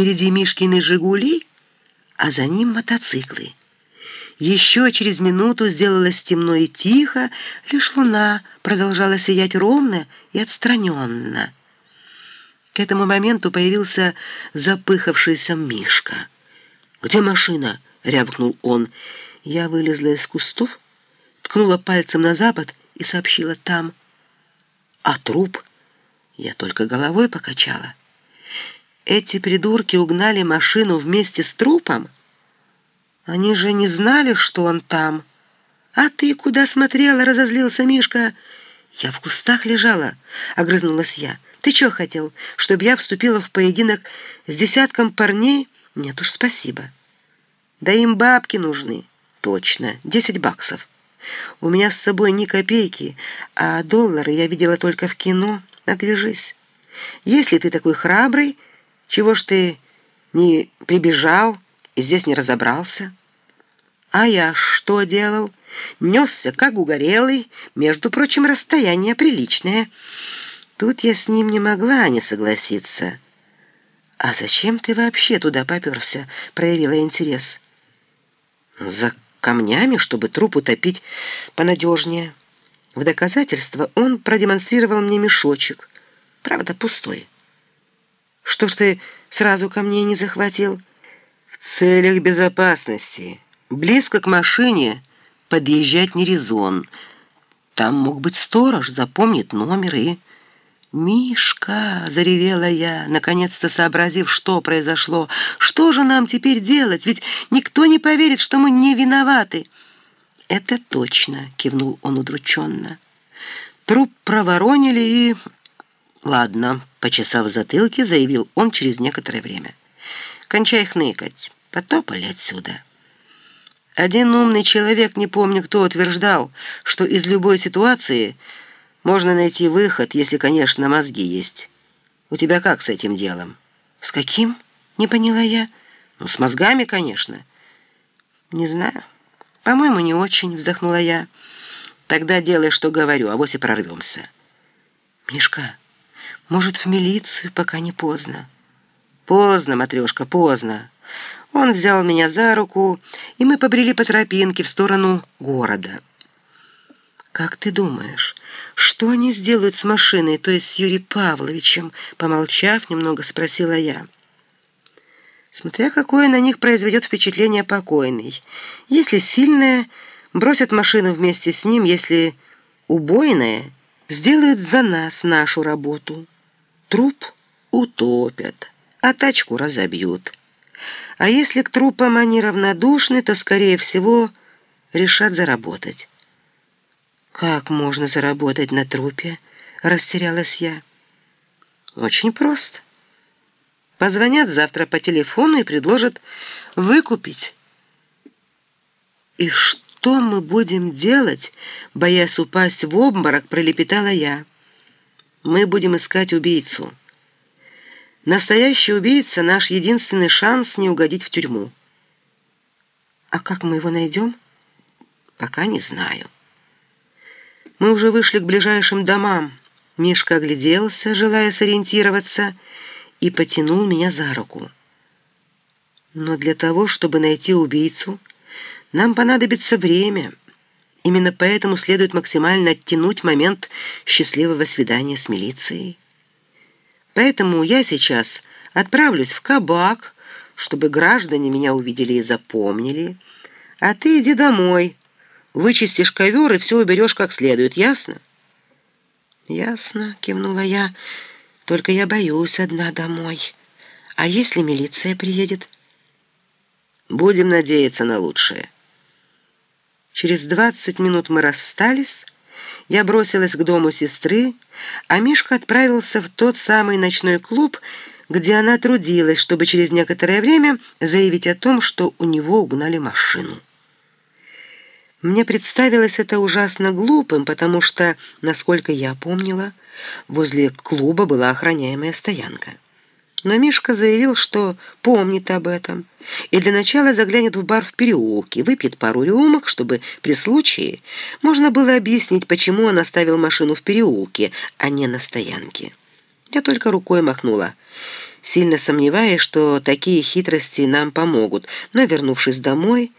Впереди Мишкины «Жигули», а за ним мотоциклы. Еще через минуту сделалось темно и тихо, лишь луна продолжала сиять ровно и отстраненно. К этому моменту появился запыхавшийся Мишка. «Где машина?» — рявкнул он. Я вылезла из кустов, ткнула пальцем на запад и сообщила «там». «А труп?» Я только головой покачала. «Эти придурки угнали машину вместе с трупом?» Они же не знали, что он там. А ты куда смотрела, разозлился Мишка. Я в кустах лежала, огрызнулась я. Ты что хотел, чтобы я вступила в поединок с десятком парней? Нет уж, спасибо. Да им бабки нужны. Точно, десять баксов. У меня с собой ни копейки, а доллары я видела только в кино. Отвяжись. Если ты такой храбрый, чего ж ты не прибежал и здесь не разобрался?» А я что делал? Несся, как угорелый, между прочим, расстояние приличное. Тут я с ним не могла не согласиться. «А зачем ты вообще туда поперся?» — проявила интерес. «За камнями, чтобы труп утопить понадежнее». В доказательство он продемонстрировал мне мешочек, правда, пустой. «Что ж ты сразу ко мне не захватил?» «В целях безопасности». Близко к машине подъезжать не резон. Там мог быть сторож, запомнит номер и... «Мишка!» — заревела я, наконец-то сообразив, что произошло. «Что же нам теперь делать? Ведь никто не поверит, что мы не виноваты!» «Это точно!» — кивнул он удрученно. «Труп проворонили и...» «Ладно», — почесав затылки, заявил он через некоторое время. «Кончай хныкать. Потопали отсюда». Один умный человек, не помню кто, утверждал, что из любой ситуации можно найти выход, если, конечно, мозги есть. У тебя как с этим делом? С каким? Не поняла я. Ну, с мозгами, конечно. Не знаю. По-моему, не очень, вздохнула я. Тогда делай, что говорю, а вот и прорвемся. Мишка, может, в милицию, пока не поздно? Поздно, матрешка, поздно. Он взял меня за руку, и мы побрели по тропинке в сторону города. «Как ты думаешь, что они сделают с машиной, то есть с Юрием Павловичем?» Помолчав, немного спросила я. Смотря какое на них произведет впечатление покойный. Если сильное, бросят машину вместе с ним, если убойное, сделают за нас нашу работу. Труп утопят, а тачку разобьют. А если к трупам они равнодушны, то, скорее всего, решат заработать. «Как можно заработать на трупе?» — растерялась я. «Очень просто. Позвонят завтра по телефону и предложат выкупить». «И что мы будем делать?» — боясь упасть в обморок, пролепетала я. «Мы будем искать убийцу». Настоящий убийца — наш единственный шанс не угодить в тюрьму. А как мы его найдем? Пока не знаю. Мы уже вышли к ближайшим домам. Мишка огляделся, желая сориентироваться, и потянул меня за руку. Но для того, чтобы найти убийцу, нам понадобится время. Именно поэтому следует максимально оттянуть момент счастливого свидания с милицией. Поэтому я сейчас отправлюсь в кабак, чтобы граждане меня увидели и запомнили. А ты иди домой, вычистишь ковер и все уберешь как следует, ясно?» «Ясно», — кивнула я, — «только я боюсь одна домой. А если милиция приедет?» «Будем надеяться на лучшее». Через двадцать минут мы расстались, я бросилась к дому сестры, а Мишка отправился в тот самый ночной клуб, где она трудилась, чтобы через некоторое время заявить о том, что у него угнали машину. Мне представилось это ужасно глупым, потому что, насколько я помнила, возле клуба была охраняемая стоянка. Но Мишка заявил, что помнит об этом, и для начала заглянет в бар в переулке, выпьет пару рюмок, чтобы при случае можно было объяснить, почему он оставил машину в переулке, а не на стоянке. Я только рукой махнула. сильно сомневаясь, что такие хитрости нам помогут, но, вернувшись домой,